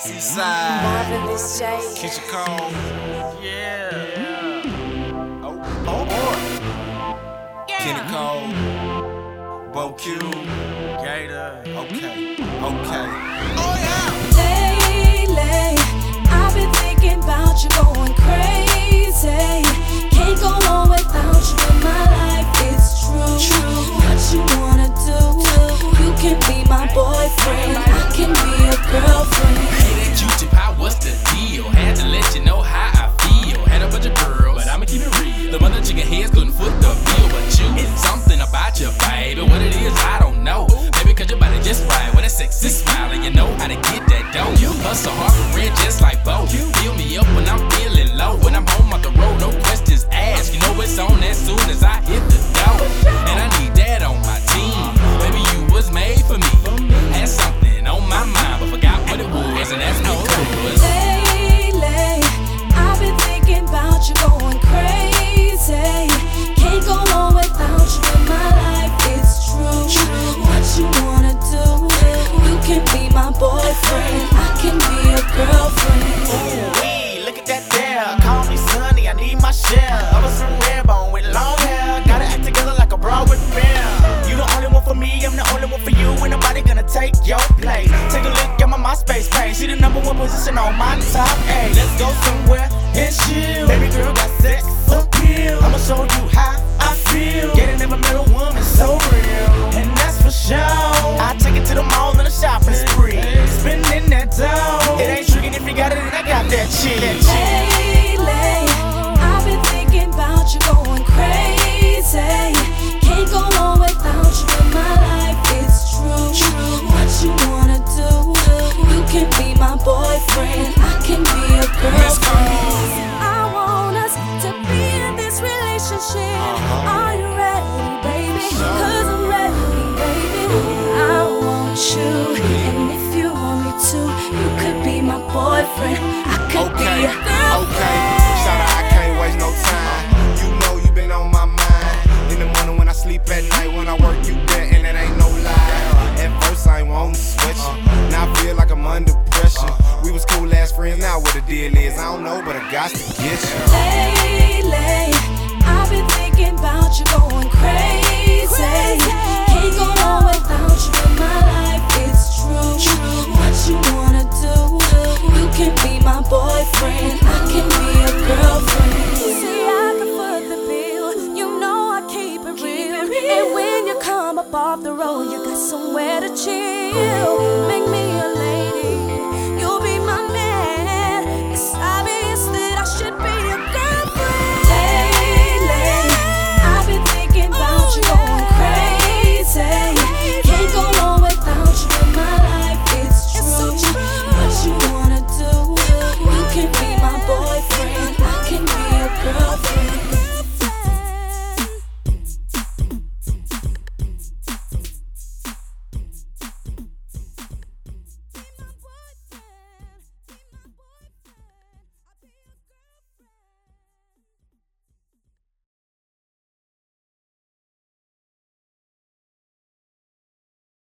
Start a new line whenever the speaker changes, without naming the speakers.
Seaside. Marvelous
J. Kitchen.
Yeah.
Oh,
oh boy.
Kenny Cole. Bo Q.
Gator.
Okay. Okay. Oh yeah.
Lately, I've been thinking about you going
position on my top eight. Let's go somewhere and chill. Baby girl got sex appeal. I'ma show you how I feel. Getting in my middle woman so real. And that's for sure. I take it to the mall and a shopping spree. Spending that dough. It ain't tricking if you got it, and I got that shit.
I can be your girlfriend.
I want us to be in this relationship.
Uh-huh.
Are you
ready, baby? Cause I'm ready, baby. I want you. And if you want me to, you could be my boyfriend. I could be Okay. your girlfriend. Okay. Shout out, I
can't waste no time. You know you been on my mind. In the morning when I sleep at night, when I work you there, and it ain't no lie. At first I ain't want to switch. Uh-huh. Now I feel like I'm under friends, now what the deal is, I don't know, but I got to get you.
Lately, I've been thinking about you going crazy. crazy. Can't go on without you in my life, it's true. true. What you wanna do? You can be my boyfriend, I can be your girlfriend. See, I can foot the bill, you know I keep it real. And when you come up off the road, you got somewhere to chill. Make me